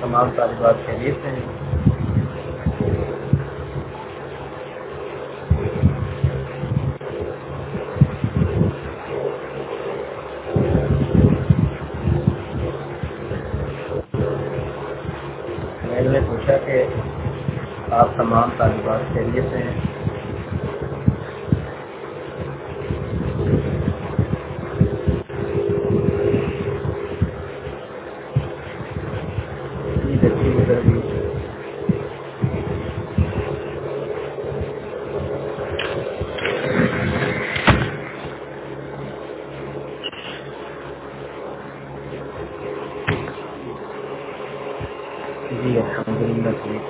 تمام طالبات خیریت سے ہیں میں نے پوچھا کہ آپ تمام طالبات خیریت سے ہیں عید اچھی گزر گئی جی الحمد للہ ٹھیک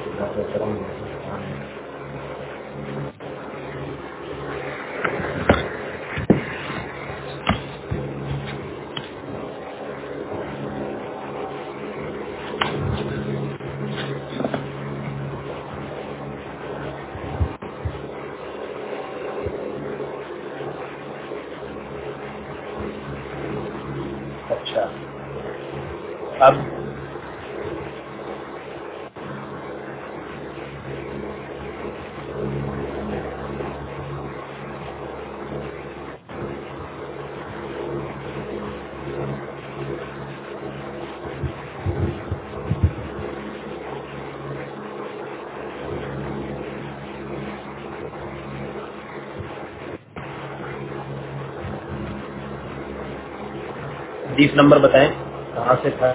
اللہ کا کرم ہے آمین۔ اچھا۔ اب حدیث نمبر بتائیں؟ کہاں سے تھا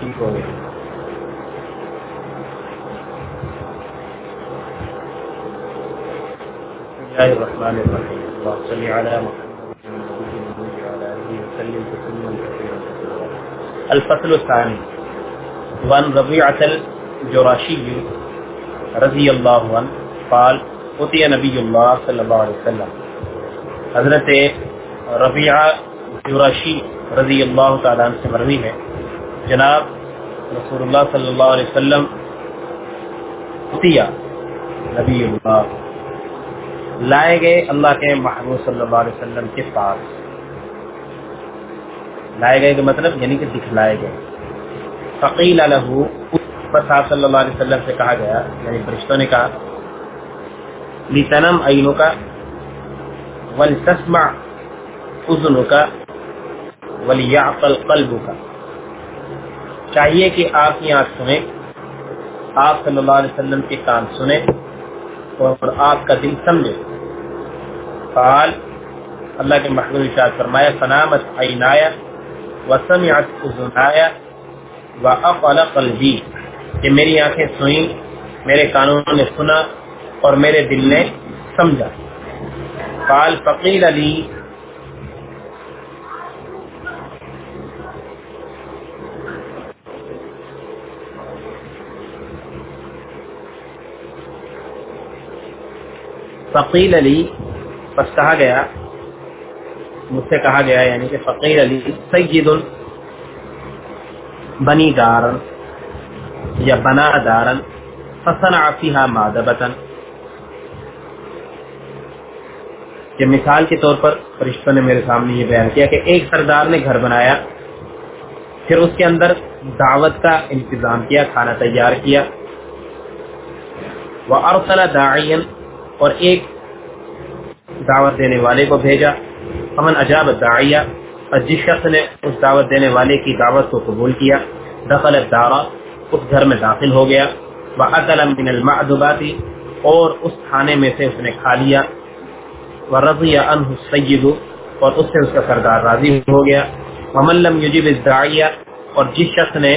ٹھیک ہو گیا بسم الله الرحمن الرحيم اللهم صل على محمد وعلى اله وسلم تسليما كثيرا الفصل الثاني وان ربيعة الجراشي رضي الله عنه قال اتي نبي الله صلى الله عليه وسلم۔ حضرت ربیعہ جراشی رضی اللہ تعالیٰ عنہ سے مروی ہے۔ جناب رسول اللہ صلی اللہ علیہ وسلم اتیا نبی اللہ لائے گئے اللہ کے محبوب صلی اللہ علیہ وسلم کے پاس۔ لائے گئے کا مطلب یعنی کہ دکھلائے گئے۔ فقیل لہو بس آپ صلی اللہ علیہ وسلم سے کہا گیا یعنی فرشتوں نے کہا، لتنم عینوں کا ولتسمع اذنوں کا ولیعقل قلبوں کا چاہیے کہ آپ کی آنکھ سنیں، آپ صلی اللہ علیہ وسلم کے کان سنیں اور آپ کا دل سمجھے۔ قال، اللہ کے محبوب ارشاد فرمایا، فنامت عینایا وسمعت اذنایا واقل قلبی کہ میری آنکھیں سوئیں، میرے کانوں نے سنا اور میرے دل نے سمجھا۔ قال فقیل علی فقیل علی پس کہا گیا مجھ سے کہا گیا یعنی کہ فقیر علی سید بنی دارن یا بنا دارن، فصنع فیہا مادبتن کہ مثال کے طور پر فرشتوں نے میرے سامنے یہ بیان کیا کہ ایک سردار نے گھر بنایا، پھر اس کے اندر دعوت کا انتظام کیا، کھانا تیار کیا۔ وہ ارسلا داعین اور ایک دعوت دینے والے کو بھیجا۔ امن عجاب داعیہ اور جس شخص نے اس دعوت دینے والے کی دعوت کو قبول کیا، دخل الدارا اس گھر میں داخل ہو گیا وہ اکل من المعدباتی اور اس کھانے میں سے اس نے کھا لیا وہ رضی عنہ السید اور اس سے اس کا سردار راضی ہو گیا، ومن لم یجب الداعیہ اور جس شخص نے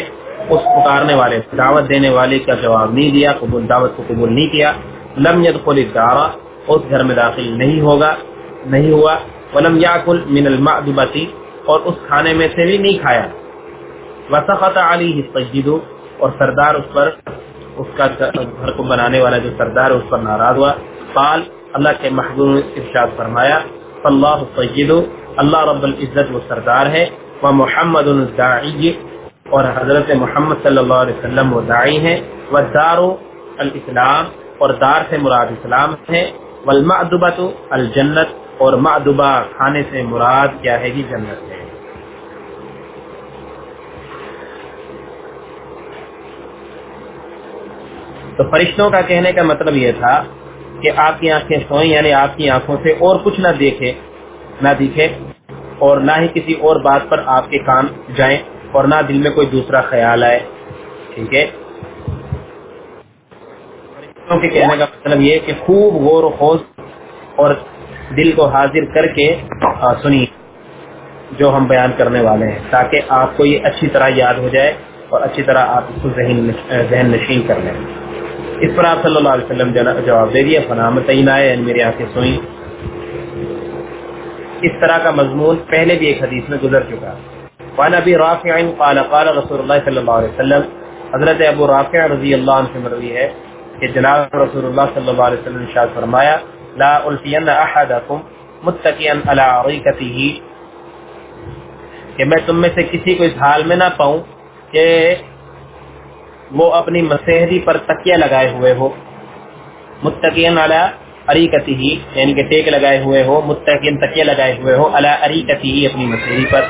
اس پکارنے والے، دعوت دینے والے کا جواب نہیں دیا، قبول دعوت کو قبول نہیں کیا، لم يدخل الدارا اس گھر میں داخل نہیں ہوگا، نہیں ہوا ولم یاکل من المعدبتی اور اس کھانے میں سے بھی نہیں کھایا۔ وسخط علی السجد، اور سردار اس پر، اس کا گھر کو بنانے والا جو سردار اس پر ناراض ہوا۔ قال، اللہ کے محبوب ارشاد فرمایا اللہ سید اللہ رب العزت وہ سردار ہے۔ وہ محمد الداعی، اور حضرت محمد صلی اللہ علیہ وسلم وہ داعی ہیں۔ وہ دار الاسلام، اور دار سے مراد اسلام ہے۔ والمعدبت الجنت اور معدبہ کھانے سے مراد کیا ہے جی جنت ہے۔ تو فرشتوں کا کہنے کا مطلب یہ تھا کہ آپ کی آنکھیں سوئیں یعنی آپ کی آنکھوں سے اور کچھ نہ دیکھے نہ دیکھے، اور نہ ہی کسی اور بات پر آپ کے کان جائیں اور نہ دل میں کوئی دوسرا خیال آئے۔ ٹھیک ہے؟ فرشتوں کے کہنے کا مطلب یہ کہ خوب غور و خوض اور دل کو حاضر کر کے سنی، جو ہم بیان کرنے والے ہیں، تاکہ آپ کو یہ اچھی طرح یاد ہو جائے اور اچھی طرح آپ اس کو ذہن ذہن نشین کر لیں۔ اس پر آپ صلی اللہ علیہ وسلم جواب دے دیا فنا متعین آئے یعنی میری آنکھیں سوئیں اس طرح کا مضمون پہلے بھی ایک حدیث میں گزر چکا۔ وعن ابی رافع قال قال رسول اللہ صلی اللہ علیہ وسلم، حضرت ابو رافع رضی اللہ عنہ سے مروی ہے کہ جناب رسول اللہ صلی اللہ علیہ وسلم ارشاد فرمایا لا الفین احدکم متقیا علی عریکته کہ میں تم میں سے کسی کو اس حال میں نہ پاؤں کہ وہ اپنی مسحری پر تکیہ لگائے ہوئے ہو متقین علی اریکتی ہی یعنی کہ ٹیک لگائے ہوئے ہو متقین تکیہ لگائے ہوئے ہو علی اریکتی ہی اپنی مسحری پر.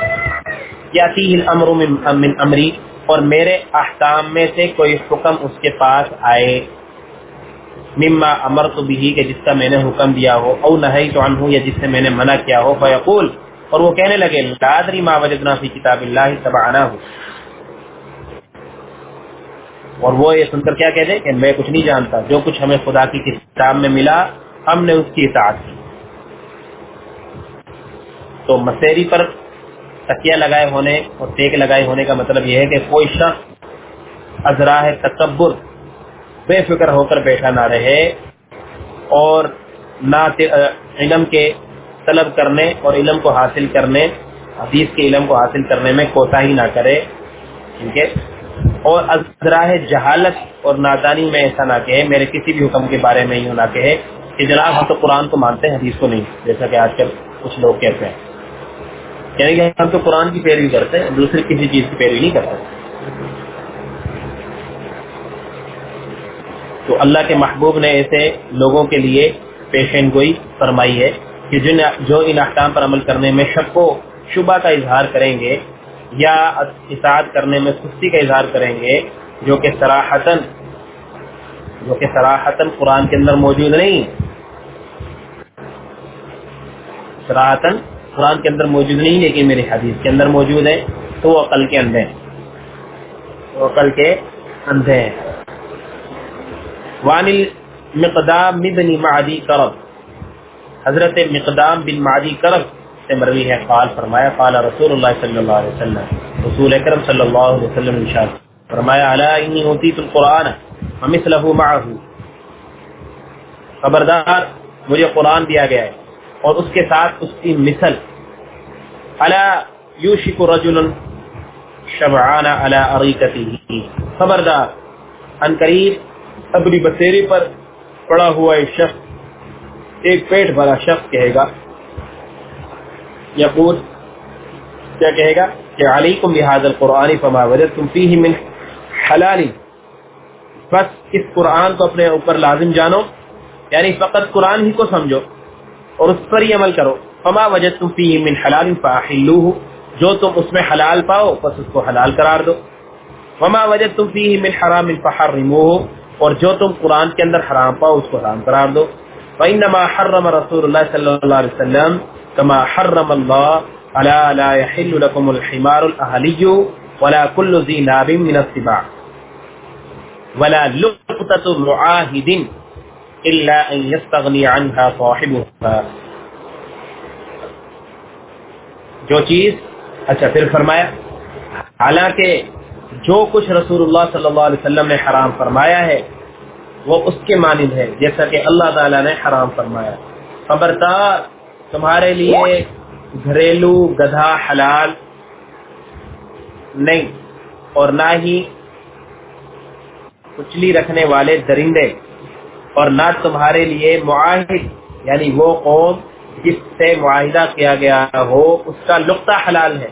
یاتی الامر من امری، اور میرے احکام میں سے کوئی حکم اس کے پاس آئے۔ مما امرت به، کہ جس کا میں نے حکم دیا ہو، او نہیت عنہ، یا جس سے میں نے منع کیا ہو، فیقول، اور وہ کہنے لگے، لا ادری ما وجدنا فی کتاب اللہ تبعنا اور وہ یہ سن کر کیا کہہ دے، کہ میں کچھ نہیں جانتا، جو کچھ ہمیں خدا کی کتاب میں ملا، ہم نے اس کی اطاعت کی۔ تو مسیری پر تکیہ لگائے ہونے اور ٹیک لگائے ہونے کا مطلب یہ ہے کہ کوئی شخص ازراہ تکبر بے فکر ہو کر بیٹھا نہ رہے اور نہ علم کے طلب کرنے اور علم کو حاصل کرنے، حدیث کے علم کو حاصل کرنے میں کوتا ہی نہ کرے، ٹھیک ہے؟ اور ازراہ جہالت اور نادانی میں ایسا نہ کہے، میرے کسی بھی حکم کے بارے میں یوں نہ کہے کہ جناب ہم تو قرآن کو مانتے ہیں، حدیث کو نہیں، جیسا کہ آج کل کچھ لوگ کہتے ہیں۔ یعنی کہ ہم تو قرآن کی پیروی کرتے ہیں، دوسری کسی چیز کی پیروی نہیں کرتے تو اللہ کے محبوب نے ایسے لوگوں کے لیے پیشین گوئی فرمائی ہے کہ جن جو ان احکام پر عمل کرنے میں شک و شبہ کا اظہار کریں گے یا اطاعت کرنے میں سستی کا اظہار کریں گے، جو کہ سراحتن جو کہ سراحتن قرآن کے اندر موجود نہیں۔ سراحتن قرآن کے اندر موجود نہیں، لیکن میری حدیث کے اندر موجود ہے، تو وہ عقل کے اندھے ہیں۔ وہ عقل کے اندھے ہیں۔ وان المقدام بن معدی کرب حضرت مقدام بن معدی کرب سے مروی ہے، قال، فرمایا، قال رسول اللہ صلی اللہ علیہ وسلم، رسول اکرم صلی اللہ علیہ وسلم ارشاد، فرمایا، الا انی اوتیت القرآن ومثله معه. خبردار، مجھے قرآن دیا گیا ہے اور اس کے ساتھ اس کی مثل، الا یوشک رجل شبعان على اریکته خبردار، ان قریب اپنی بسیری پر پڑا ہوا ایک شخص، ایک پیٹ بھرا شخص کہے گا، یقول، کیا کہے گا؟ کہ علیکم بهذا القرآن فما وجدتم فيه من حلال۔ بس اس قرآن کو اپنے اوپر لازم جانو یعنی فقط قرآن ہی کو سمجھو اور اس پر ہی عمل کرو۔ فما وجدتم فيه من حلال فاحلوه جو تم اس میں حلال پاؤ، بس اس کو حلال قرار دو۔ وما وجدتم فيه من حرام فحرموه اور جو تم قرآن کے اندر حرام پاؤ اس کو حرام قرار دو۔ فانما حرم رسول الله صلی اللہ علیہ وسلم كما حرم الله الا لا يحل لكم الحمار الاهلي ولا كل ذي ناب من السباع ولا لقطة معاهد الا ان يستغني عنها صاحبها۔ جو چیز اچھا پھر فرمایا، حالانکہ جو کچھ رسول اللہ صلی اللہ علیہ وسلم نے حرام فرمایا ہے، وہ اس کے مانند ہے، جیسا کہ اللہ تعالیٰ نے حرام فرمایا۔ خبردار، تمہارے لیے گھریلو گدھا حلال نہیں اور نہ ہی کچلی رکھنے والے درندے اور نہ تمہارے لیے معاہد یعنی وہ قوم جس سے معاہدہ کیا گیا ہو، اس کا لقطہ حلال ہے۔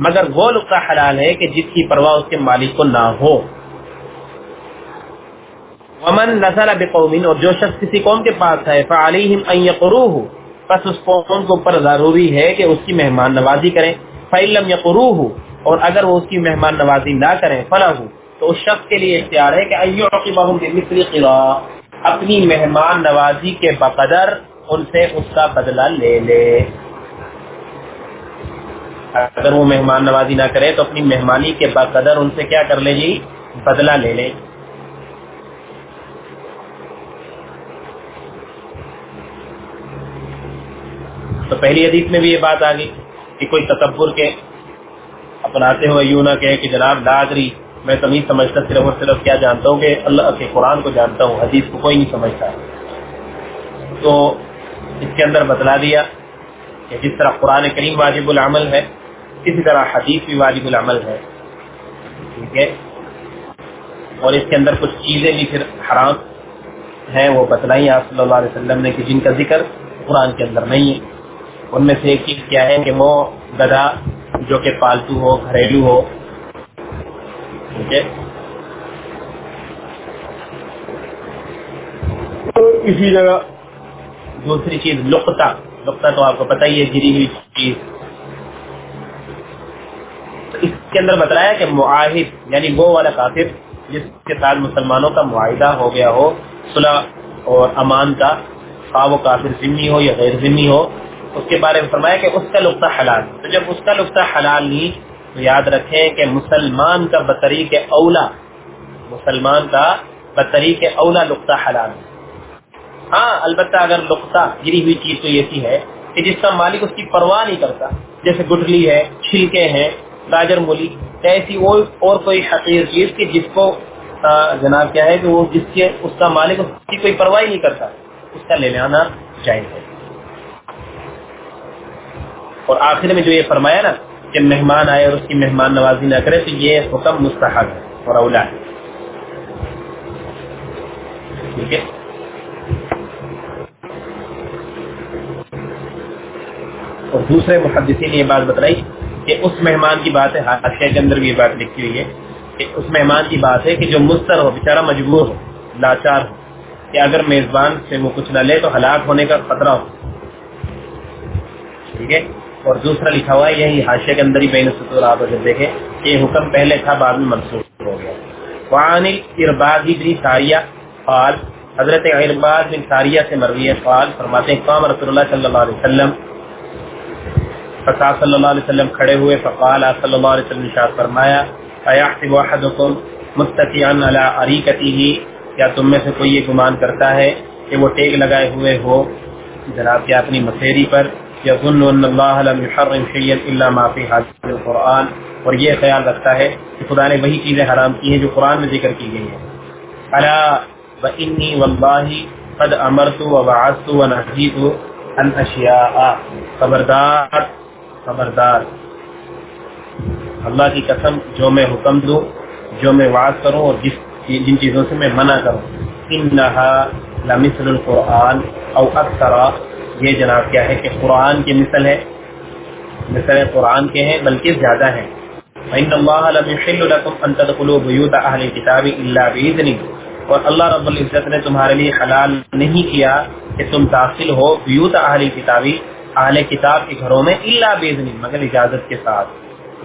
مگر وہ لقطہ حلال ہے کہ جس کی پرواہ اس کے مالک کو نہ ہو۔ ومن نظر بقوم، اور جو شخص کسی قوم کے پاس ہے فعلیہم ان یقروہ پس اس قوم کو پر ضروری ہے کہ اس کی مہمان نوازی کریں۔ فعلم یقروہ اور اگر وہ اس کی مہمان نوازی نہ کریں فلاح تو اس شخص کے لیے اختیار ہے کہ ایعقبہم بمثل قرا اپنی مہمان نوازی کے بقدر ان سے اس کا بدلہ لے لے۔ اگر وہ مہمان نوازی نہ کرے تو اپنی مہمانی کے بقدر ان سے کیا کر لے جی؟ بدلہ لے لے۔ تو پہلی حدیث میں بھی یہ بات آ گئی کہ کوئی تکبر کے اپناتے ہوئے یوں نہ کہ جناب ڈاگری میں تو نہیں سمجھتا صرف اور صرف کیا جانتا ہوں کہ اللہ کے قرآن کو جانتا ہوں، حدیث کو کوئی نہیں سمجھتا۔ تو اس کے اندر بتلا دیا کہ جس طرح قرآن کریم واجب العمل ہے اسی طرح حدیث بھی واجب العمل ہے ٹھیک ہے؟ اور اس کے اندر کچھ چیزیں بھی پھر حرام ہیں وہ بتلائی آپ صلی اللہ علیہ وسلم نے کہ جن کا ذکر قرآن کے اندر نہیں ہے۔ ان میں سے ایک چیز کیا ہے کہ وہ گدا جو کہ پالتو ہو گھریلو ہو ٹھیک ہے؟ اسی جگہ دوسری چیز لقطہ لقطہ تو آپ کو پتہ ہی ہے گری ہوئی چیز۔ کے اندر بتلایا کہ معاہد یعنی وہ والا کافر جس کے ساتھ مسلمانوں کا معاہدہ ہو گیا ہو، صلح اور امان کا، خواہ وہ کافر ذمی ہو یا غیر ذمی ہو، اس کے بارے میں فرمایا کہ اس کا لقطہ حلال۔ تو جب اس کا لقطہ حلال نہیں، تو یاد رکھیں کہ مسلمان کا بطریق اولا، مسلمان کا بطریق اولا لقطہ حلال۔ ہاں البتہ اگر لقطہ گری ہوئی چیز تو ایسی ہے کہ جس کا مالک اس کی پرواہ نہیں کرتا، جیسے گٹلی ہے، چھلکے ہیں گاجر مولی ایسی اور کوئی حقیق چیز کہ جس کو جناب کیا ہے کہ وہ جس کے، اس کا مالک، اس کی کوئی پرواہ نہیں کرتا، اس کا لے لینا جائز ہے۔ اور آخر میں جو یہ فرمایا نا کہ مہمان آئے اور اس کی مہمان نوازی نہ کرے، تو یہ حکم مستحق ہے اور اولا ہے۔ ٹھیک ہے؟ اور دوسرے محدثین نے یہ بات بتلائی۔ کہ اس مہمان کی بات ہے حادثے کے اندر بھی یہ بات لکھی ہوئی ہے کہ اس مہمان کی بات ہے کہ جو مستر ہو، بیچارہ مجبور ہو، لاچار ہو، کہ اگر میزبان سے وہ کچھ نہ لے تو ہلاک ہونے کا خطرہ ہو۔ ٹھیک ہے؟ اور دوسرا لکھا ہوا ہے، یہی حاشے کے اندر ہی بین سطور آپ اگر دیکھیں کہ یہ حکم پہلے تھا، بعد میں منسوخ ہو گیا۔ وعن ارباد بن ساریہ قال، حضرت ارباد بن ساریہ سے مروی قال فرماتے ہیں، قام رسول اللہ صلی اللہ علیہ وسلم فقال صلی اللہ علیہ وسلم کھڑے ہوئے، فقال صلی اللہ علیہ وسلم اشارت فرمایا فیحسب احدکم مستقیان علی عریقته؟ کیا تم میں سے کوئی یہ گمان کرتا ہے کہ وہ ٹیک لگائے ہوئے ہو جناب کیا اپنی مسیری پر؟ یظن ان اللہ لم يحرم شيئا الا ما في هذا القران اور یہ خیال رکھتا ہے کہ خدا نے وہی چیزیں حرام کی ہیں جو قرآن میں ذکر کی گئی ہیں۔ الا وانی والله قد امرت وبعثت ونهيت عن اشیاء. خبردار خبردار۔ اللہ کی قسم، جو میں حکم دوں، جو میں وعد کروں اور جس جن چیزوں سے میں منع کروں۔ انہا لمثل القرآن او اکثر۔ یہ جناب کیا ہے کہ قرآن کی مثل ہے مثل قرآن کے ہیں، بلکہ زیادہ ہیں۔ فإن الله لم يحل لكم أن تدخلوا بيوت أهل الكتاب إلا بإذنه۔ اور اللہ رب العزت نے تمہارے لیے حلال نہیں کیا کہ تم داخل ہو بیوت اہل کتابی اہل کتاب کے گھروں میں الا باذن مگر اجازت کے ساتھ۔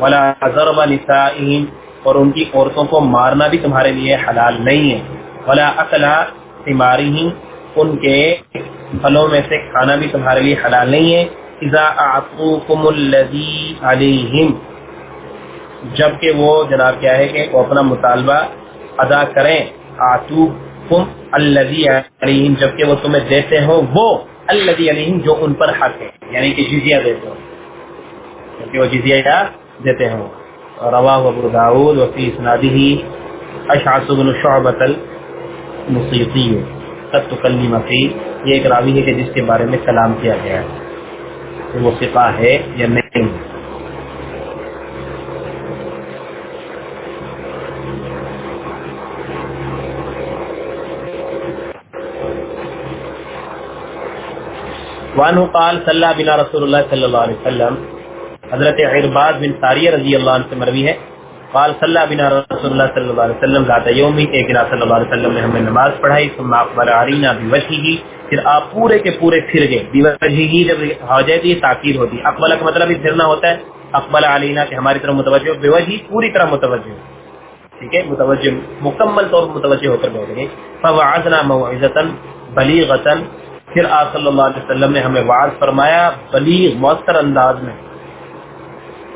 ولا ضرب نسائهم، اور ان کی عورتوں کو مارنا بھی تمہارے لیے حلال نہیں ہے۔ ولا اکلا ثمارهم، ان کے پھلوں میں سے کھانا بھی تمہارے لیے حلال نہیں ہے۔ اذا اعطوكم جبکہ وہ جناب کیا ہے کہ وہ اپنا مطالبہ ادا کریں۔ آتوکم الذي علیہم جبکہ وہ تمہیں دیتے ہو وہ الذي علیم جو ان پر حق ہے یعنی کہ جزیہ دیتے ہوں۔ کیونکہ وہ جزیہ دیتے ہوں۔ روا ابو داود وفی اسنادی اشعث بن شعبت موسیقی تب تکلی مفی یہ ایک راوی ہے کہ جس کے بارے میں کلام کیا گیا ہے۔ وہ سپا ہے یا نہیں؟ وانو قال صلی بنا رسول اللہ صلی اللہ علیہ وسلم، حضرت عرباد بن ساریہ رضی اللہ عنہ سے مروی ہے۔ قال صلی بنا رسول اللہ صلی اللہ علیہ وسلم، ذات یومی ایک دن صلی اللہ علیہ وسلم نے ہمیں نماز پڑھائی، ثم اقبل علینا بوجهه پھر آپ پورے کے پورے پھر گئے۔ بوجهه جب ہو جائے تو یہ تاکید ہوتی اقبل کا مطلب ہی پھرنا ہوتا ہے۔ اقبل علینا کہ ہماری طرف متوجہ بوجهه پوری طرح متوجہ ٹھیک ہے؟ متوجہ، مکمل طور پر متوجہ ہو کر بیٹھ گئے۔ فوعظنا موعظه بلیغه پھر آپ صلی اللہ علیہ وسلم نے ہمیں وعظ فرمایا، بلیغ، مؤثر انداز میں،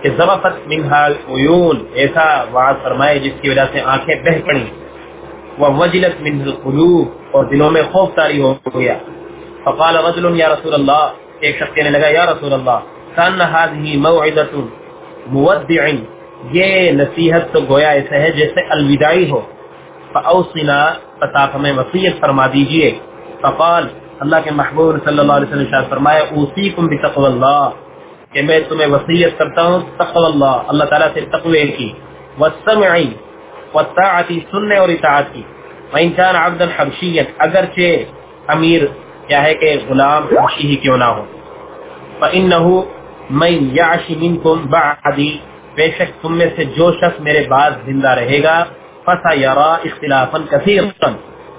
کہ ضبط منہا عیون ایسا وعظ فرمائے جس کی وجہ سے آنکھیں بہ پڑی وہ وجلت من القلوب، اور دلوں میں خوف تاری ہو گیا۔ فقال رجل، یا رسول اللہ، ایک شخص کہنے لگا، یا رسول اللہ، کان هذه موعظه مودع، یہ نصیحت تو گویا ایسا ہے جیسے الوداعی ہو۔ فاوصنا فتاف ہمیں وصیت فرما دیجیے۔ فقال اللہ کے محبوب صلی اللہ علیہ وسلم شاہ فرمایا اوسیکم بتقوی اللہ کہ میں تمہیں وصیت کرتا ہوں تقوی اللہ اللہ تعالیٰ سے تقوی کی۔ والسمعی والطاعتی سننے اور اطاعت کی وَإِن كَانَ عَبْدًا حَبْشِيًا اگرچہ امیر کیا ہے کہ غلام حبشی ہی کیوں نہ ہو۔ فَإِنَّهُ مَن يَعْشِ مِنْكُمْ بَعْدِي بے شک تم میں سے جو شخص میرے بعد زندہ رہے گا فَسَيَرَا اخْتِلَافًا كَثِيرًا۔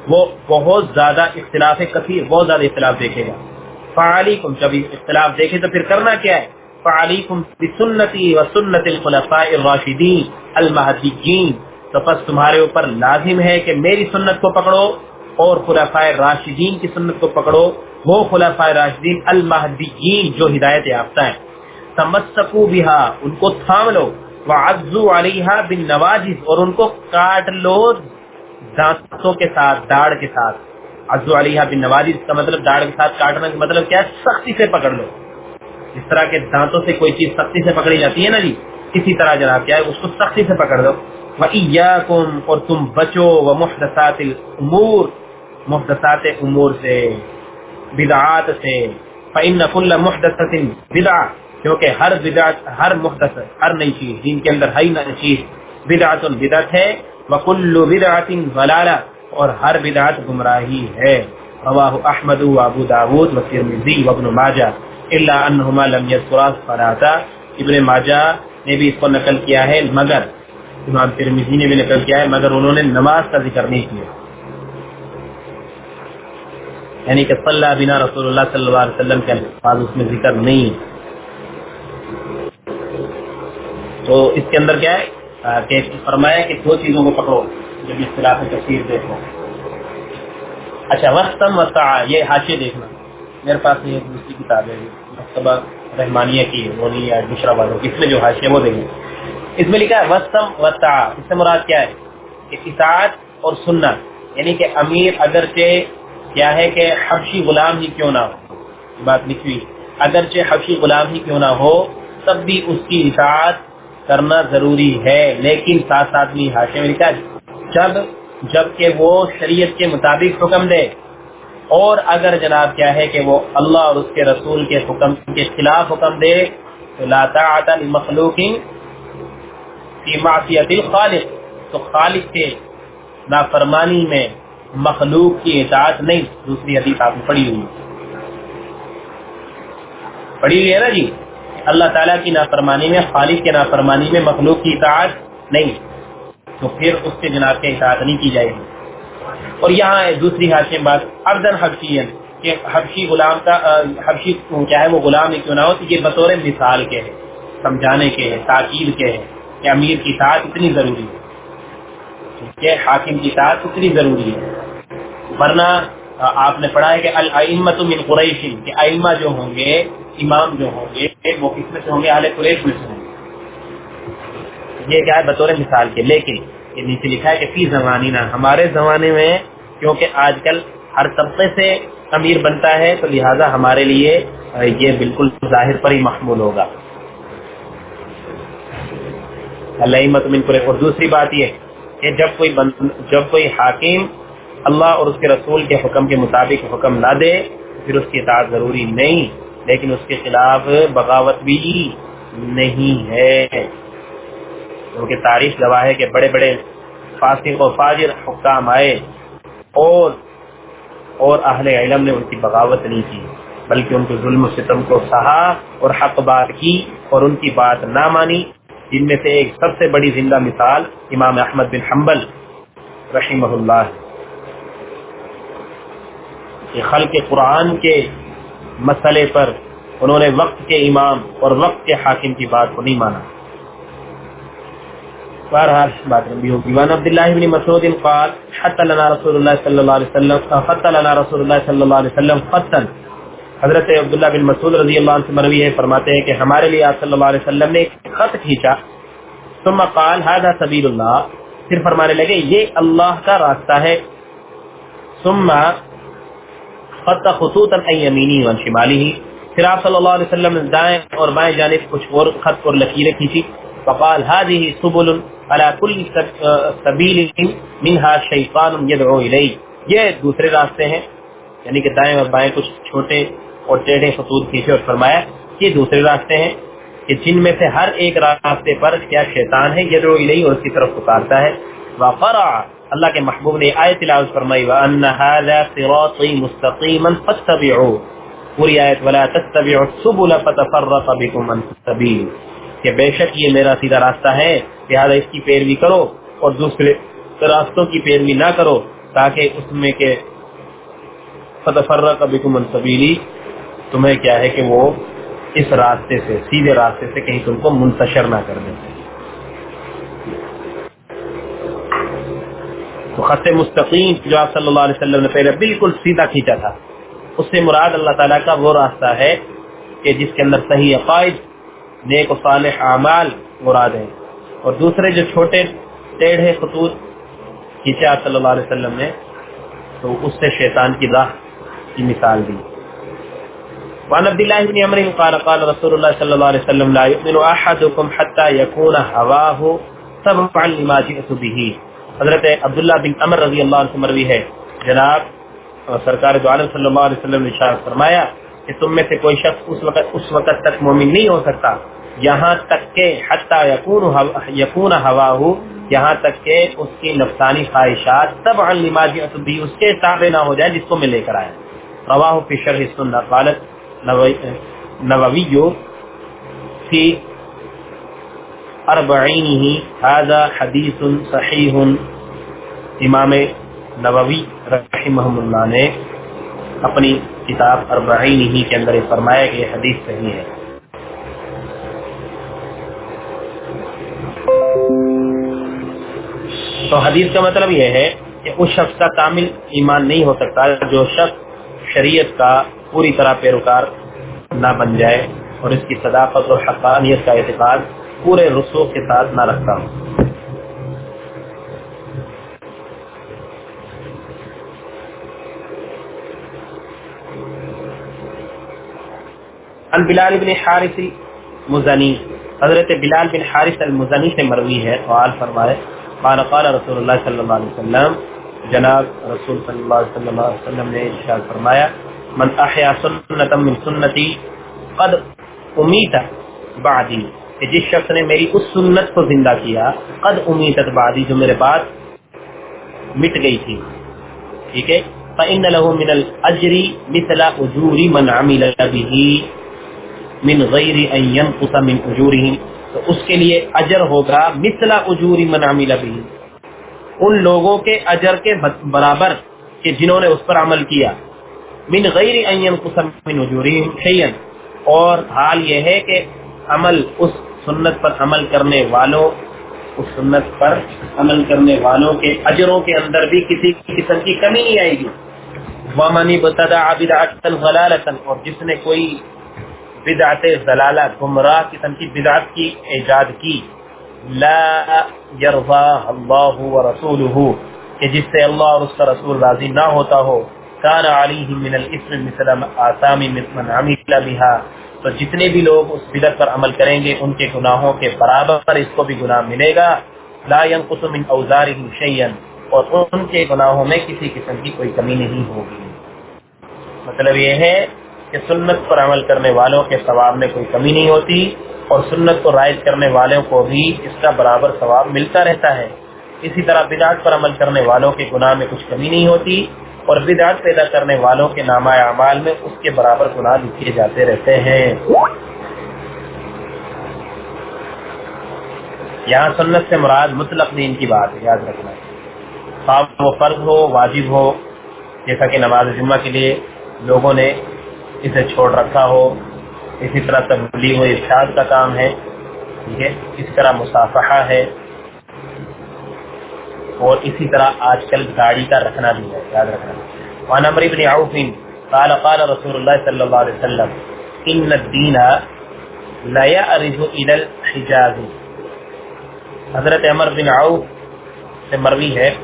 وہ بہت زیادہ اختلاف کثیر بہت زیادہ اختلاف دیکھے گا۔ فعلیکم، جب اختلاف دیکھے تو پھر کرنا کیا ہے؟ فعلیکم بسنتی و سنت الخلفاء الراشدین المہدیین۔ تو پس تمہارے اوپر لازم ہے کہ میری سنت کو پکڑو اور خلفاء راشدین کی سنت کو پکڑو۔ وہ خلفاء راشدین المہدیین جو ہدایت یافتہ ہیں۔ تمسکو بہا، ان کو تھام لو۔ وعزو علیہا بالنواجز اور ان کو کاٹ لو۔ دانتوں کے ساتھ داڑ کے ساتھ۔ عزو علیہ بن نوازی اس کا مطلب داڑ کے ساتھ کاٹنا کا مطلب کیا ہے؟ سختی سے پکڑ لو۔ اس طرح کے دانتوں سے کوئی چیز سختی سے پکڑی جاتی ہے نا جی کسی طرح جناب کیا ہے؟ اس کو سختی سے پکڑ دو وَإِيَّاكُمْ، اور تم بچو۔ وَمُحْدَثَاتِ الْأُمُورِ، محدثات امور سے، بدعات سے۔ فَإِنَّ كُلَّ مُحْدَثَةٍ بدع کیونکہ ہر بدعت، ہر محدث، ہر نئی چیز جن کے اندر ہر نئی چیز۔ بدعت بدعت ہے وکل بدعت ضلالہ، اور ہر بدعت گمراہی ہے۔ رواہ احمد و ابو داود، و ترمذی و ابن ماجہ۔ الا انہما لم یذکرا صلاۃ ابن ماجہ نے بھی اس کو نقل کیا ہے، مگر امام ترمذی نے بھی نقل کیا ہے، مگر انہوں نے نماز کا ذکر نہیں کیا۔ یعنی کہ صلی بنا رسول اللہ صلی اللہ علیہ وسلم کے الفاظ اس میں ذکر نہیں۔ تو اس کے اندر کیا ہے؟ کہ فرمایا کہ دو چیزوں کو پکڑو، جب اختلاف تصویر دیکھو۔ اچھا وقتم وسطا یہ حاشے دیکھنا۔ میرے پاس یہ دوسری کتاب ہے، مکتبہ رحمانیہ کی، وہ نہیں دوسرا والوں کی۔ اس میں جو حاشے وہ دیکھیں۔ اس میں لکھا ہے وسطم وسطا اس سے مراد کیا ہے؟ کہ اطاعت اور سننا یعنی کہ امیر اگرچہ کیا ہے کہ حبشی غلام ہی کیوں نہ ہو۔ بات لکھی اگرچہ حبشی غلام ہی کیوں نہ ہو، تب بھی اس کی اطاعت کرنا ضروری ہے۔ لیکن ساتھ ساتھ بھی حاشے میں لکھا جب جبکہ وہ شریعت کے مطابق حکم دے، اور اگر جناب کیا ہے کہ وہ اللہ اور اس کے رسول کے حکم، کے خلاف حکم دے، تو لا طاعت لمخلوق فی معصیت الخالق۔ تو خالق کے نافرمانی میں مخلوق کی اطاعت نہیں۔ دوسری حدیث آپ نے پڑھی ہوئی۔ پڑھی ہوئی ہے نا جی؟ اللہ تعالیٰ کی نافرمانی میں، خالق کے نافرمانی میں، مخلوق کی اطاعت نہیں۔ تو پھر اس کے جناب کے اطاعت نہیں کی جائے گی۔ اور یہاں دوسری حاشی بات ابدن حبشی کہ حبشی غلام کا حبشی کیا ہے وہ غلام کیوں نہ ہو؟ تو یہ بطور مثال کے ہے سمجھانے کے ہے تاکید کے ہے کہ امیر کی اطاعت اتنی ضروری ہے۔ کہ حاکم کی اطاعت اتنی ضروری ہے۔ ورنہ آپ نے پڑھا ہے کہ الامت من قریش، کہ ائمہ جو ہوں گے، امام جو ہوں گے، وہ کس میں سے ہوں گے؟ اہل قریش میں سے ہوں گے۔ یہ کیا ہے؟ بطور مثال کے۔ لیکن یہ نیچے لکھا ہے کہ فی زمانی نا ہمارے زمانے میں، کیونکہ آج کل ہر طبقے سے امیر بنتا ہے، تو لہٰذا ہمارے لیے یہ بالکل ظاہر پر ہی محمول ہوگا۔ اللہ مطمئن کرے اور دوسری بات یہ کہ جب کوئی جب کوئی حاکم اللہ اور اس کے رسول کے حکم کے مطابق حکم نہ دے، پھر اس کی اطاعت ضروری نہیں، لیکن اس کے خلاف بغاوت بھی نہیں ہے۔ کیونکہ تاریخ گواہ ہے کہ بڑے بڑے فاسق و فاجر حکام آئے اور اور اہل علم نے ان کی بغاوت نہیں کی، بلکہ ان کے ظلم و ستم کو سہا اور حق بات کی اور ان کی بات نہ مانی۔ جن میں سے ایک سب سے بڑی زندہ مثال امام احمد بن حنبل، رحمہ اللہ۔ خلق قرآن کے مسئلے پر انہوں نے وقت کے امام اور وقت کے حاکم کی بات کو نہیں مانا۔ بہرحال بات لمبی ہوگی۔ وان عبد الله بن مسعود قال حتى لنا رسول الله صلى الله عليه وسلم حتى لنا رسول الله صلى الله عليه وسلم خطا حضرت عبداللہ بن مسعود رضی اللہ عنہ سے مروی ہے، فرماتے ہیں کہ ہمارے لیے آپ صلی اللہ علیہ وسلم نے ایک خط کھینچا۔ ثم قال هذا سبیل اللہ۔ پھر فرمانے لگے، یہ اللہ کا راستہ ہے۔ ثم خط خطوطا یمینی و شمالی پھر آپ صلی اللہ علیہ وسلم نے دائیں اور بائیں جانب کچھ اور خط اور لکیریں کھینچی. فقال هذه سبل على كل سبيل منها شيطان يدعو اليه یہ دوسرے راستے ہیں. یعنی کہ دائیں اور بائیں کچھ چھوٹے اور ٹیڑھے خطوط کھینچے اور فرمایا یہ دوسرے راستے ہیں کہ جن میں سے ہر ایک راستے پر کیا شیطان ہے، یدعو الیہ اور اس کی طرف پکارتا ہے. وقرع اللہ کے محبوب نے آیت تلاوت فرمائی وان هذا صراطي مستقيما فاتبعوه۔ پوری آیت، ولا تتبعوا السبل فتفرق بكم عن سبيل کہ بے شک یہ میرا سیدھا راستہ ہے، لہٰذا اس کی پیروی کرو اور دوسرے راستوں کی پیروی نہ کرو، تاکہ اس میں کہ فتفرق بكم عن سبيلي تمہیں کیا ہے کہ وہ اس راستے سے، سیدھے راستے سے کہیں تم کو منتشر نہ کر دیں تو خط مستقیم جو آپ صلی اللہ علیہ وسلم نے پہلے بالکل سیدھا کھینچا تھا۔ اس سے مراد اللہ تعالیٰ کا وہ راستہ ہے کہ جس کے اندر صحیح عقائد، نیک و صالح اعمال مراد ہیں۔ اور دوسرے جو چھوٹے ٹیڑھے خطوط کھینچے آپ صلی اللہ علیہ وسلم نے، تو اس سے شیطان کی راہ کی مثال دی۔ وعن عبد الله بن عمرو قال قال رسول الله صلى الله عليه وسلم، لا يؤمن احدكم حتى يكون هواه تبعا لما جئت به. حضرت عبداللہ بن عمر رضی اللہ عنہ مروی ہے۔ جناب، سرکار دو عالم صلی اللہ علیہ وسلم نے اشارت فرمایا کہ تم میں سے کوئی شخص اس وقت اس وقت تک مومن نہیں ہو سکتا۔ یہاں تک کہ حتی یکون ہوا ہو یہاں تک کہ اس کی نفسانی خواہشات تب لما جئت بھی اس کے تابع نہ ہو جائے جس کو میں لے کر آیا۔ رواہ فی شرح سنہ قالت نووی فی اربعینہ هذا حدیث صحیح امام نووی رحمہ اللہ نے اپنی کتاب اربعین ہی کے اندر فرمایا کہ یہ حدیث صحیح ہے۔ تو حدیث کا مطلب یہ ہے کہ اس شخص کا کامل ایمان نہیں ہو سکتا جو شخص شریعت کا پوری طرح پیروکار نہ بن جائے اور اس کی صداقت اور حقانیت کا اعتقاد پورے رسوخ کے ساتھ نہ رکھتا ہوں۔ ان بلال بن حارث مزنی حضرت بلال بن حارث المزنی سے مروی ہے، سوال فرمائے، قال قال رسول اللہ صلی اللہ علیہ وسلم، جناب رسول صلی اللہ علیہ وسلم نے ارشاد فرمایا، من احیا سنتا من سنتی، قد امیت بعدی. کہ جس شخص نے میری اس سنت کو زندہ کیا، قد امیتت بعدی، جو میرے بعد مٹ گئی تھی۔ ٹھیک ہے؟ فإن له من الأجر مثل أجور من عمل به من غیر ان ينقص من اجورهم تو اس کے لیے اجر ہوگا مثل اجور من عمل به۔ ان لوگوں کے اجر کے برابر کہ جنہوں نے اس پر عمل کیا۔ من غیر ان ينقص من اجورهم شيئا۔ اور حال یہ ہے کہ عمل اس سنت پر عمل کرنے والوں، اس سنت پر عمل کرنے والوں کے اجروں کے اندر بھی کسی قسم کی کمی نہیں آئے گی۔ ومن ابتدع بدعتا ضلالتا اور جس نے کوئی بدعت زلالہ گمراہ قسم کی بدعت کی ایجاد کی، لا یرضا اللہ و کہ جس سے اللہ اور اس کا رسول راضی نہ ہوتا ہو کان علیہ من الاسم مثل آسام من عمل بها۔ تو جتنے بھی لوگ اس بدعت پر عمل کریں گے، ان کے گناہوں کے برابر اس کو بھی گناہ ملے گا۔ لا من اوزارهم شيئا، اور ان کے گناہوں میں کسی قسم کی کوئی کمی نہیں ہوگی۔ مطلب یہ ہے کہ سنت پر عمل کرنے والوں کے ثواب میں کوئی کمی نہیں ہوتی، اور سنت کو رائج کرنے والوں کو بھی اس کا برابر ثواب ملتا رہتا ہے۔ اسی طرح بدعت پر عمل کرنے والوں کے گناہ میں کچھ کمی نہیں ہوتی اور بدعت پیدا کرنے والوں کے نامہ اعمال میں اس کے برابر گناہ لکھے جاتے رہتے ہیں۔ یہاں سنت سے مراد مطلق دین کی بات ہے، یاد رکھنا۔ خواب وہ فرض ہو، واجب ہو، جیسا کہ نماز جمعہ کے لیے لوگوں نے اسے چھوڑ رکھا ہو۔ اسی طرح تبلیغ و ارشاد کا کام ہے، ٹھیک ہے؟ اس طرح مصافحہ ہے۔ اور اسی طرح آج کل گاڑی کا رکھنا بھی ہے، یاد رکھنا۔ وعن عمر بن عوف، قال قال رسول اللہ صلی اللہ علیہ وسلم، ان الدین لا يعرض الى الحجاز. حضرت عمر بن عوف سے مروی ہے۔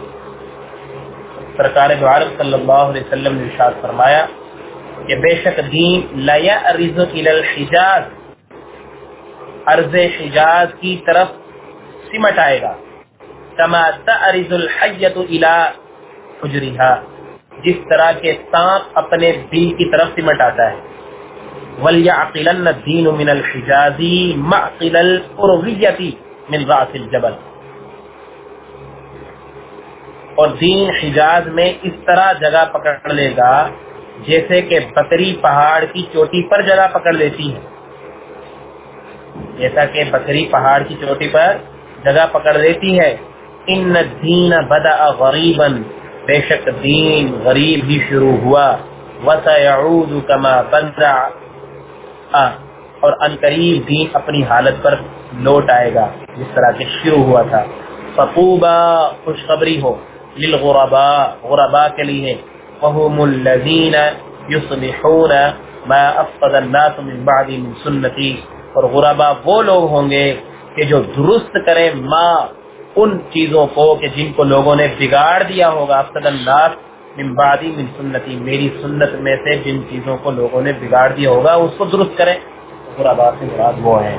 سرکار دو عالم صلی اللہ علیہ وسلم نے ارشاد فرمایا کہ بے شک دین لا يعرض الى الحجاز ارض حجاز کی طرف سمٹ آئے گا۔ کما تعرض الحیت الى حجرها جس طرح کے سانپ اپنے دل کی طرف سمٹ آتا ہے۔ وَلْيَعْقِلَنَّ الدِّينُ مِنَ الْحِجَازِ مَعْقِلَ الْقُرْغِيَّةِ مِنْ رَعْسِ الْجَبَلِ۔ اور دین حجاز میں اس طرح جگہ پکڑ لے گا، جیسے کہ بکری پہاڑ کی چوٹی پر جگہ پکڑ لیتی ہے۔ جیسا کہ بکری پہاڑ کی چوٹی پر جگہ پکڑ لیتی ہے۔ ان دین بدا غریبا، بے شک دین غریب ہی شروع ہوا۔ وسيعود كما بدا اور ان قریب دین اپنی حالت پر لوٹ آئے گا، جس طرح سے شروع ہوا تھا۔ فقوبا خوشخبری ہو۔ للغرباء غرباء کے لیے۔ وهم الذين يصلحون ما افقد الناس من بعد من سنتي اور غرباء وہ لوگ ہوں گے کہ جو درست کریں ما ان چیزوں کو کہ جن کو لوگوں نے بگاڑ دیا ہوگا من بعدی من سنتی، میری سنت میں سے جن چیزوں کو لوگوں نے بگاڑ دیا ہوگا، اس کو درست کریں۔ غرباء سے مراد وہ ہیں۔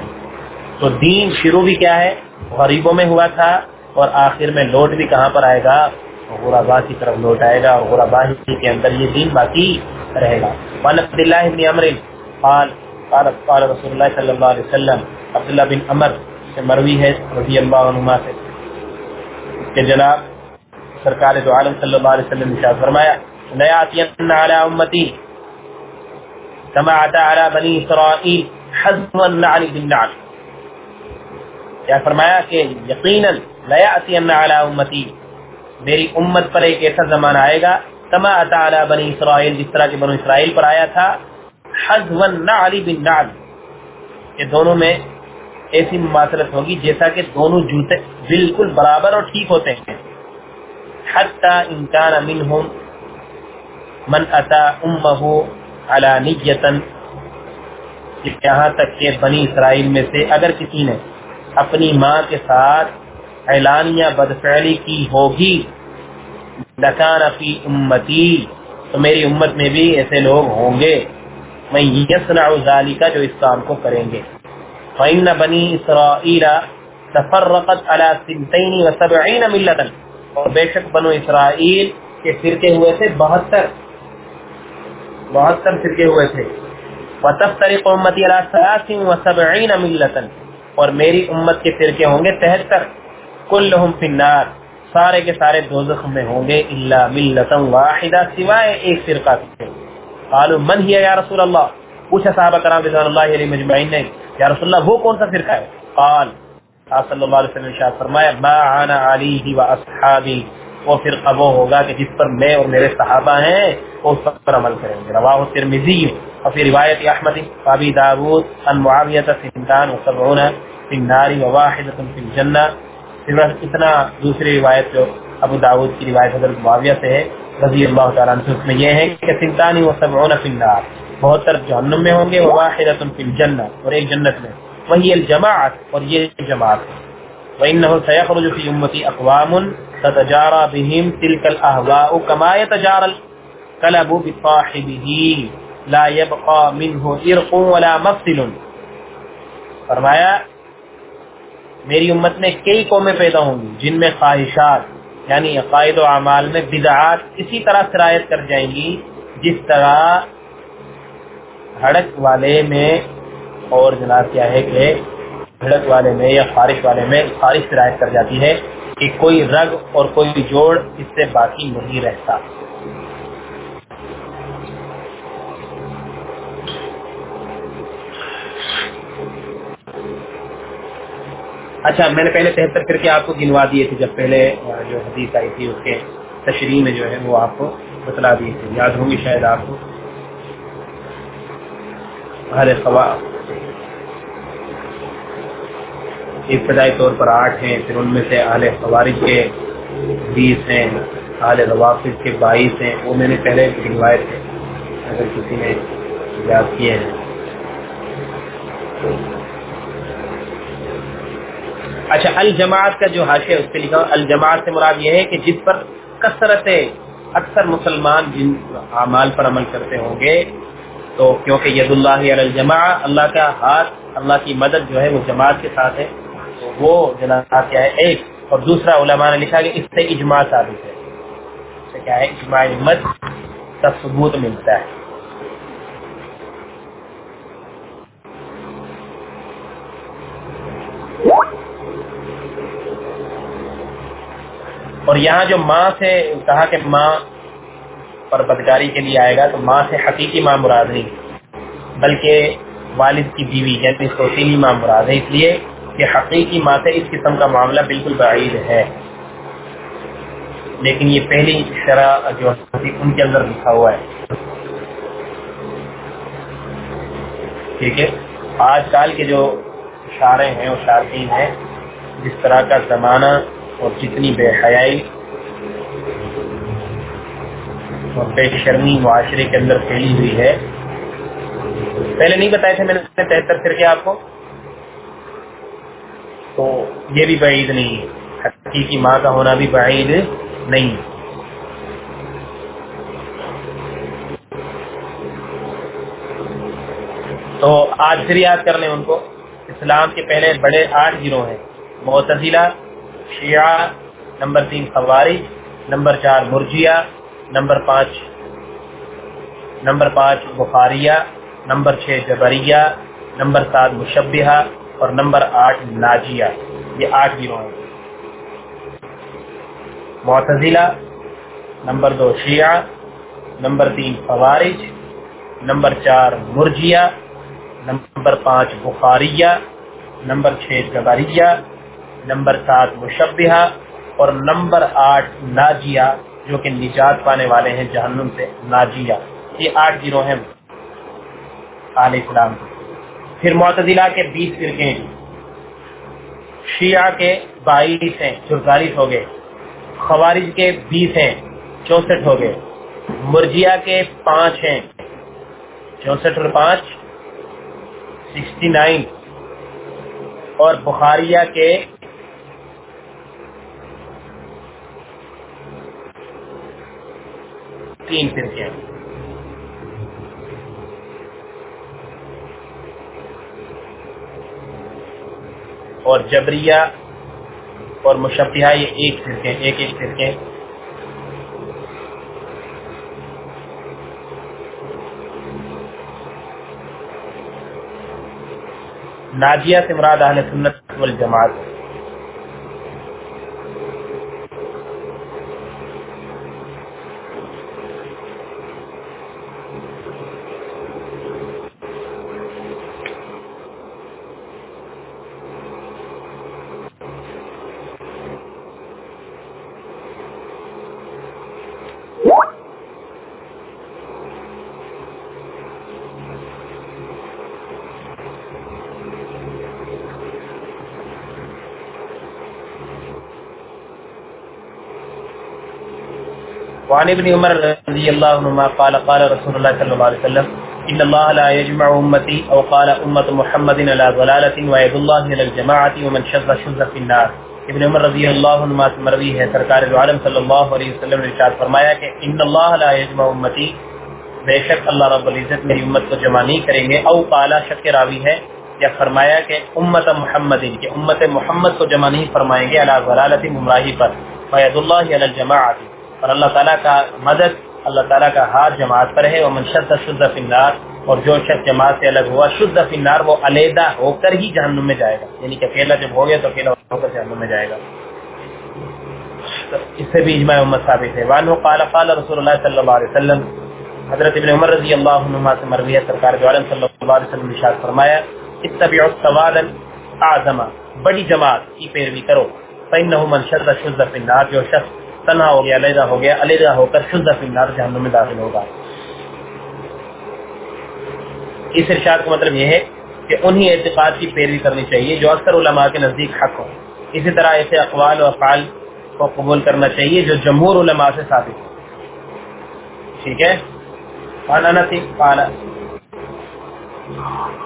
تو دین شروع بھی کیا ہے؟ غریبوں میں ہوا تھا اور آخر میں لوٹ بھی کہاں پر آئے گا؟ غربا کی طرف لوٹ آئے گا اور غربا ہی کے اندر یہ دین باقی رہے گا۔ وعن عبداللہ بن عمر، قال قال قال رسول اللہ صلی اللہ علیہ وسلم عبداللہ بن عمر سے مروی ہے، رضی اللہ عنہ سے۔ کہ جناب سرکار دو عالم صلی اللہ علیہ وسلم نے فرمایا لیاتین علی امتی کما عطا علی بنی اسرائیل حزوا نعلی بن کیا فرمایا کہ یقینا لیاتین علی امتی میری امت پر ایک ایسا زمانہ آئے گا کما عطا علی بنی اسرائیل جس طرح کہ بنو اسرائیل پر آیا تھا حزوا نعلی بن نعل کہ دونوں میں ایسی مماثلت ہوگی جیسا کہ دونوں جوتے بالکل برابر اور ٹھیک ہوتے ہیں۔ حتی انکان منہم من اتا امہو علانیتا یہاں تک کہ بنی اسرائیل میں سے اگر کسی نے اپنی ماں کے ساتھ اعلانیہ بدفعلی کی ہوگی، لکان فی امتی، تو میری امت میں بھی ایسے لوگ ہوں گے۔ میں یسنع ذالکہ جو اس کام کو کریں گے۔ فإن بنی اسرائیل تفرقت على سنتین و سبعین ملتا اور بے شک بنو اسرائیل کے فرقے ہوئے تھے بہتر. بہتر فرقے ہوئے تھے. وتفترق امتی على ثلاث و سبعین ملتا اور میری امت کے فرقے ہوں گے تہتر. کلہم فی النار. سارے کے سارے دوزخ میں ہوں گے. الا ملتا واحدہ سوائے ایک فرقہ سے قالوا، من ہی یا رسول اللہ؟ پوچھا صحابہ کرام رضوان اللہ علیہ مجمعین نے، یا رسول اللہ، وہ کون سا فرقہ ہے؟ قال آپ صلی اللہ علیہ وسلم ارشاد فرمایا، ما انا علیہ و اصحابی. وہ فرقہ وہ ہوگا کہ جس پر میں اور میرے صحابہ ہیں، وہ اس پر عمل کریں گے۔ رواہ ترمذی اور پھر روایت احمد ابی داؤد ان معاویہ سنتان و سبعون فی النار و واحدۃ فی الجنہ. پھر اتنا دوسری روایت جو ابو داؤد کی روایت حضرت معاویہ سے ہے، رضی اللہ تعالیٰ عنہ اس میں یہ ہے کہ سنتانی و سبعون فی النار، بہتر جہنم میں ہوں گے واحدۃ فی الجنہ اور ایک جنت میں۔ وہی الجماعت اور یہ جماعت وانه سيخرج في امتي اقوام تتجارى بهم تلك الاهواء كما يتجارى الكلب بصاحبه لا يبقى منه ارق ولا مفصل۔ فرمایا، میری امت میں کئی قومیں پیدا ہوں گی، جن میں خواہشات یعنی عقائد و اعمال میں بدعات اسی طرح سرایت کر جائیں گی، جس طرح ہڑک والے میں اور جناب کیا ہے کہ ہڑک والے میں یا خارش والے میں خارش سرایت کر جاتی ہے کہ کوئی رگ اور کوئی جوڑ اس سے باقی نہیں رہتا۔ اچھا میں نے پہلے تہتر کر کے آپ کو گنوا دیے تھے جب پہلے جو حدیث آئی تھی، اس کے تشریح میں جو ہے وہ آپ کو بتلا دیے تھے۔ یاد ہوں گی شاید آپ کو۔ ہر ابتدائی طور پر آٹھ ہیں، پھر ان میں سے اہل خوارج کے بیس ہیں، اہل روافظ کے بائیس ہیں، وہ میں نے پہلے گنوائے تھے اگر کسی نے یاد کیے ہیں۔ اچھا الجماعت کا جو حاشیہ اس پہ لکھا الجماعت سے مراد یہ ہے کہ جس پر کثرت اکثر مسلمان جن اعمال پر عمل کرتے ہوں گے، تو کیونکہ ید اللہ علی الجماع اللہ کا ہاتھ، اللہ کی مدد جو ہے، وہ جماعت کے ساتھ ہے۔ تو وہ جناب کیا ہے ایک اور دوسرا علماء نے لکھا کہ اس سے اجماع ثابت ہے۔ اس سے کیا ہے؟ اجماع امت کا ثبوت ملتا ہے۔ اور یہاں جو ماں سے کہا کہ ماں پر بدکاری کے لیے آئے گا تو ماں سے حقیقی ماں مراد نہیں، بلکہ والد کی بیوی یعنی سوسیلی ماں مراد ہے۔ اس لیے کہ حقیقی ماں سے اس قسم کا معاملہ بالکل بعید ہے۔ لیکن یہ پہلی شرح جو ان کے اندر لکھا ہوا ہے۔ ٹھیک ہے؟ آج کل کے جو اشارے ہیں، وہ شارقین ہیں، جس طرح کا زمانہ اور جتنی بے حیائی، اور بے شرمی معاشرے کے اندر پھیلی ہوئی ہے۔ پہلے نہیں بتائے تھے میں نے تہتر کر کے آپ کو؟ یہ بھی بعید نہیں ہے۔ حقیقی ماں کا ہونا بھی بعید نہیں۔ تو آج پھر یاد کر لیں ان کو، اسلام کے پہلے بڑے آٹھ گروہ ہیں۔ معتزلہ، شیعہ، نمبر تین خوارج، نمبر چار مرجیا نمبر پانچ نمبر پانچ بخاریہ، نمبر چھ جبریہ، نمبر سات مشبہ اور نمبر آٹھ ناجیہ۔ یہ آٹھ گروہ ہیں معتزلہ، نمبر دو شیعہ، نمبر تین خوارج، نمبر چار مرجیہ نمبر پانچ بخاریہ، نمبر چھ جبریہ، نمبر سات مشبہ اور نمبر آٹھ ناجیہ، جو کہ نجات پانے والے ہیں جہنم سے۔ ناجیہ، یہ آٹھ گروہ ہیں۔ علیہ السلام۔ پھر معتدلہ کے بیس فرقے ہیں۔ شیعہ کے بائیس ہیں چرتالیس ہو گئے۔ خوارج کے بیس ہیں، چونسٹھ ہو گئے۔ مرجیا کے پانچ ہیں، چونسٹھ اور پانچ، سکسٹی نائن۔ اور بخاریہ کے تین فرقے ہیں۔ اور جبریہ اور مشبہ یہ ایک فرقے ایک ایک فرقے ناجیہ سے مراد اہل سنت والجماعت۔ وعن ابن عمر رضی اللہ عنہ قال قال رسول اللہ صلی اللہ علیہ وسلم، ان اللہ لا يجمع امتی او قال امت محمد على ضلالت وعید اللہ على الجماعت ومن شذ شذ في النار. ابن عمر رضی اللہ عنہ سے مروی ہے، سرکار عالم صلی اللہ علیہ وسلم نے ارشاد فرمایا کہ ان اللہ لا يجمع امتی بے شک اللہ رب العزت میری امت کو جمع نہیں کریں گے، او قال شک کے راوی ہے، یا فرمایا کہ امت محمد یعنی کہ امت محمد کو جمع نہیں فرمائیں گے، علی ضلالت گمراہی پر فید اللہ علی الجماعت۔ اور اللہ تعالیٰ کا مدد، اللہ تعالیٰ کا ہاتھ جماعت پر ہے۔ وہ منشد شد فی النار، اور جو شخص جماعت سے الگ ہوا، شد فی النار، وہ علیحدہ ہو کر ہی جہنم میں جائے گا۔ یعنی کہ اکیلا جب ہو گیا تو اکیلا ہو کر جہنم میں جائے گا۔ اس سے بھی اجماع امت ثابت ہے۔ وانو قال قال رسول اللہ صلی اللہ علیہ وسلم، حضرت ابن عمر رضی اللہ عنہ سے مروی ہے۔ سرکار دو عالم صلی اللہ علیہ وسلم نے ارشاد فرمایا، اتبعوا السوادا اعظم بڑی جماعت کی پیروی کرو۔ فانه من شد شد فی النار، جو شخص تنہا ہو گیا، علیحدہ ہو گیا، علیحدہ ہو کر شد فی النار جہنم میں داخل ہوگا۔ اس ارشاد کا مطلب یہ ہے کہ انہی اعتقاد کی پیروی کرنی چاہیے جو اکثر علماء کے نزدیک حق ہو اسی طرح ایسے اقوال و افعال کو قبول کرنا چاہیے جو جمہور علماء سے ثابت ہو ٹھیک ہے؟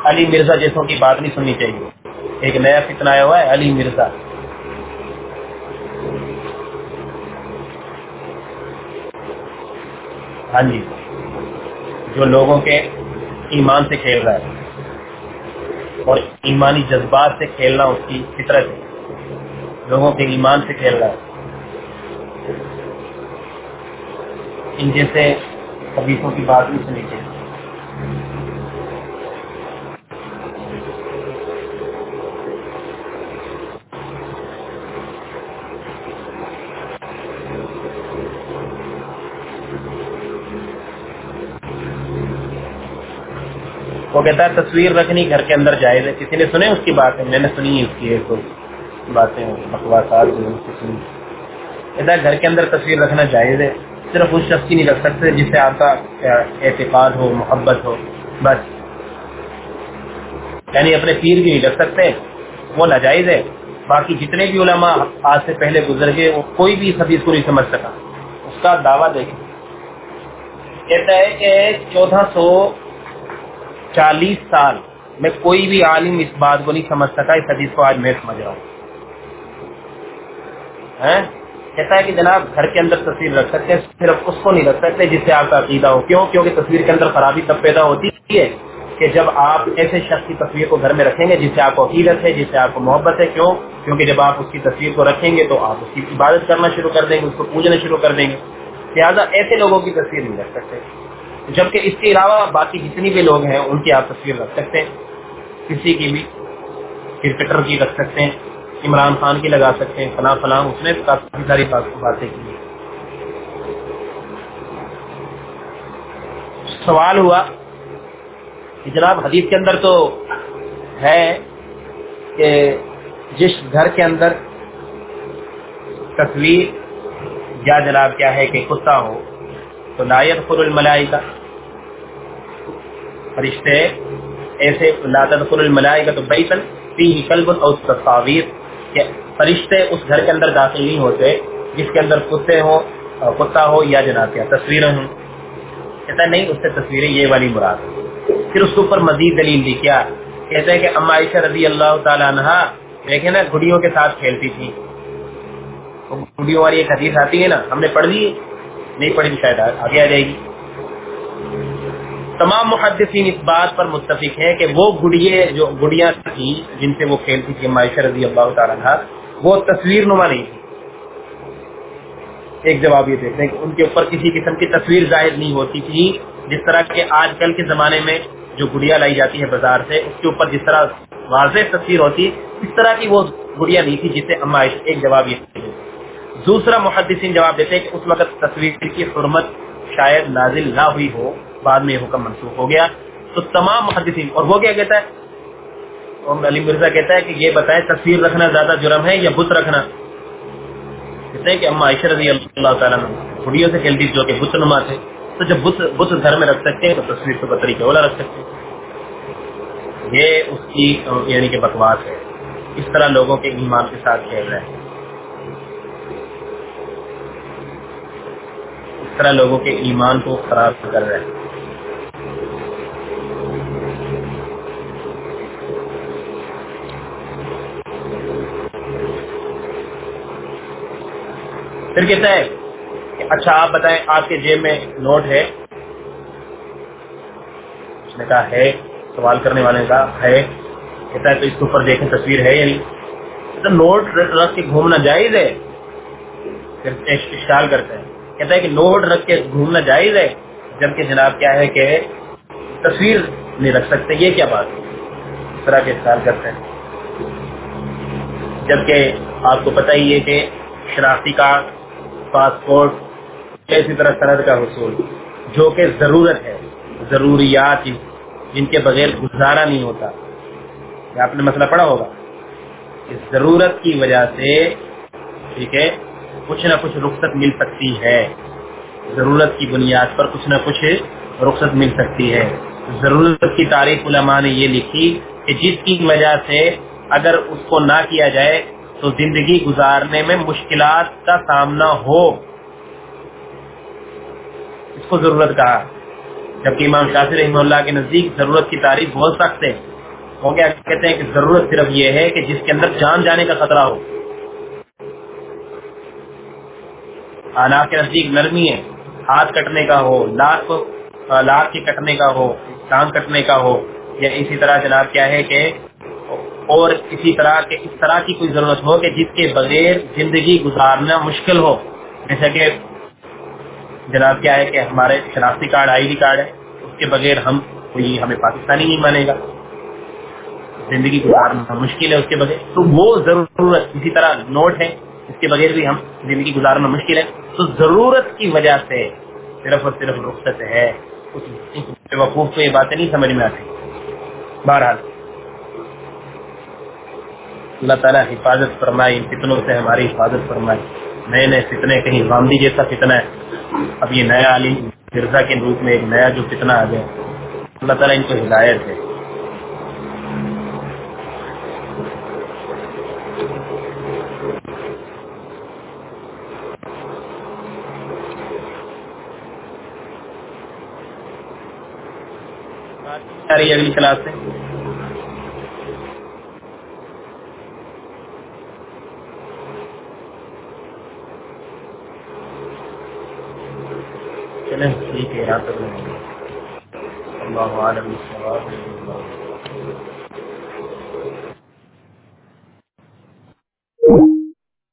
علی مرزا جیسوں کی بات نہیں سننی چاہیے۔ ایک نیا فتنہ آیا ہوا ہے، علی مرزا۔ ہاں جی جو لوگوں کے ایمان سے کھیل رہا ہے اور ایمانی جذبات سے کھیلنا اس کی فطرت ہے۔ لوگوں کے ایمان سے کھیل رہا ہے۔ ان جیسے حدیثوں کی بات نہیں سنی چاہیے وہ کہتا ہے، تصویر رکھنی گھر کے اندر جائز ہے. کسی نے سنے اس کی بات ہے میں نے سنی اس کی ایک باتیں، بکواسات کہتا ہے، گھر کے اندر تصویر رکھنا جائز ہے، صرف اس شخص کی نہیں رکھ سکتے جس سے آپ کا اعتقاد ہو، محبت ہو، بس۔ یعنی اپنے پیر بھی نہیں رکھ سکتے، وہ ناجائز ہے۔ باقی جتنے بھی علماء آج سے پہلے گزر گئے، وہ کوئی بھی اس حدیث کو نہیں سمجھ سکا۔ اس کا دعویٰ دیکھیں۔ کہتا ہے کہ چودہ سو چالیس سال میں کوئی بھی عالم اس بات کو نہیں سمجھ سکا، اس حدیث کو آج میں سمجھ رہا ہوں۔ کہتا ہے کہ جناب گھر کے اندر تصویر رکھ سکتے ہیں، صرف اس کو نہیں رکھ سکتے جس سے آپ کا عقیدہ ہو۔ کیوں؟ کیونکہ تصویر کے اندر خرابی تب پیدا ہوتی ہے کہ جب آپ ایسے شخص کی تصویر کو گھر میں رکھیں گے جس سے آپ کو عقیدت ہے، جس سے آپ کو محبت ہے۔ کیوں؟ کیونکہ جب آپ اس کی تصویر کو رکھیں گے تو آپ اس کی عبادت کرنا شروع کر دیں گے، اس کو پوجنا شروع کر دیں گے۔ لہٰذا ایسے لوگوں کی تصویر نہیں رکھ سکتے۔ جبکہ اس کے علاوہ باقی جتنی بھی لوگ ہیں، ان کی آپ تصویر رکھ سکتے ہیں، کسی کی بھی کرکٹر کی رکھ سکتے ہیں، عمران خان کی لگا سکتے ہیں، فلاں فلاں، اس نے کافی ساری باتیں کی سوال ہوا کہ جناب حدیث کے اندر تو ہے کہ جس گھر کے اندر تصویر یا جناب کیا ہے کہ کتا ہو تو لایت خر الملائی کا فرشتے ایسے لادت خر الملائی کا تو بیتن فی کلب اور تصاویر کہ فرشتے اس گھر کے اندر داخل نہیں ہوتے، جس کے اندر کتے ہو کتا ہو یا جناب کیا تصویریں ہوں۔ کہتا ہے، نہیں، اس سے تصویریں یہ والی مراد۔ پھر اس کے اوپر مزید دلیل دی، کیا؟ کہتے ہیں کہ اما عائشہ رضی اللہ تعالیٰ عنہ دیکھیں نا گڑیوں کے ساتھ کھیلتی تھی گڑیوں والی ایک حدیث آتی ہے نا، ہم نے پڑھ لی۔ نہیں پڑھی شاید آگے آ جائے گی۔ تمام محدثین اس بات پر متفق ہیں کہ وہ گڑیے جو گڑیاں تھیں، جن سے وہ کھیلتی تھی معاشر رضی اللہ تعالیٰ عنہ، وہ تصویر نما نہیں تھی۔ ایک جواب یہ دیکھتے ہیں کہ ان کے اوپر کسی قسم کی تصویر ظاہر نہیں ہوتی تھی، جس طرح کے آج کل کے زمانے میں جو گڑیا لائی جاتی ہے بازار سے، اس کے اوپر جس طرح واضح تصویر ہوتی، اس طرح کی وہ گڑیا نہیں تھی جس سے امائش ایک جواب یہ دوسرا محدثین جواب دیتے ہیں کہ اس وقت تصویر کی حرمت شاید نازل نہ ہوئی ہو، بعد میں یہ حکم منسوخ ہو گیا۔ تو تمام محدثین، اور وہ کیا کہتا ہے؟ علی مرزا کہتا ہے کہ یہ بتائیں، تصویر رکھنا زیادہ جرم ہے یا بت رکھنا؟ کہتے ہیں کہ اما عائشہ رضی اللہ تعالیٰ گڑیوں سے کھیلتی جو کہ بت نما تھے۔ تو جب بت بت گھر میں رکھ سکتے ہیں تو تصویر تو بطری کے اولا رکھ سکتے ہیں۔ یہ اس کی یعنی کہ بکواس ہے۔ اس طرح لوگوں کے ایمان کے ساتھ کھیل رہے ہیں۔ اس طرح لوگوں کے ایمان کو خراب کر رہے ہیں۔ پھر کہتا ہے کہ اچھا آپ بتائیں آپ کے جیب میں نوٹ ہے۔ اس نے کہا، ہے۔ سوال کرنے والے کا ہے۔ کہتا ہے، تو اس کے اوپر دیکھیں، تصویر ہے یا نہیں؟ نوٹ رکھ کے گھومنا جائز ہے۔ پھر اشتعال کرتا ہے کہتا ہے کہ نوٹ رکھ کے گھومنا جائز ہے، جبکہ جناب کیا ہے کہ تصویر نہیں رکھ سکتے، یہ کیا بات ہے؟ اس طرح کے اشتعال کرتے ہیں۔ جبکہ آپ کو پتہ ہی ہے کہ شناختی کارڈ، پاسپورٹ اسی طرح سرحد کا حصول، جو کہ ضرورت ہے، ضروریات جن کے بغیر گزارا نہیں ہوتا۔ یہ آپ نے مسئلہ پڑھا ہوگا۔ اس ضرورت کی وجہ سے، ٹھیک ہے کچھ نہ کچھ رخصت مل سکتی ہے۔ ضرورت کی بنیاد پر کچھ نہ کچھ رخصت مل سکتی ہے۔ ضرورت کی تعریف علماء نے یہ لکھی کہ جس کی وجہ سے اگر اس کو نہ کیا جائے تو زندگی گزارنے میں مشکلات کا سامنا ہو۔ اس کو ضرورت کہا۔ جبکہ امام شافی رحمہ اللہ کے نزدیک ضرورت کی تعریف بہت سخت ہے۔ وہ کیا کہتے ہیں کہ ضرورت صرف یہ ہے کہ جس کے اندر جان جانے کا خطرہ ہو۔ آناف کے نزدیک نرمی ہے۔ ہاتھ کٹنے کا ہو، لاکھ لاکھ کے کٹنے کا ہو، ٹانگ کٹنے کا ہو، یا اسی طرح جناب کیا ہے کہ اور اسی طرح کے، اس طرح کی کوئی ضرورت ہو کہ جس کے بغیر زندگی گزارنا مشکل ہو۔ جیسا کہ جناب کیا ہے کہ ہمارے شناختی کارڈ، آئی ڈی کارڈ ہے، اس کے بغیر ہم کوئی ہمیں پاکستانی نہیں مانے گا۔ زندگی گزارنا مشکل ہے اس کے بغیر۔ تو وہ ضرورت اسی طرح نوٹ ہے۔ اس کے بغیر بھی ہم زندگی گزارنا مشکل ہے۔ تو ضرورت کی وجہ سے صرف اور صرف رخصت ہے۔ وقوف کو یہ باتیں نہیں سمجھ میں آتی۔ بہرحال، اللہ تعالیٰ حفاظت فرمائی ان فتنوں سے ہماری حفاظت فرمائی نئے نئے فتنے، کہیں باندھی جیسا فتنہ ہے۔ اب یہ نیا علی مرزا کے روپ میں ایک نیا جو فتنہ آ گیا۔ اللہ تعالیٰ ان کو ہدایت ہے رہی ہے اگلی کلاس سے؟ چلیں ٹھیک ہے یہاں تک اللہ عالم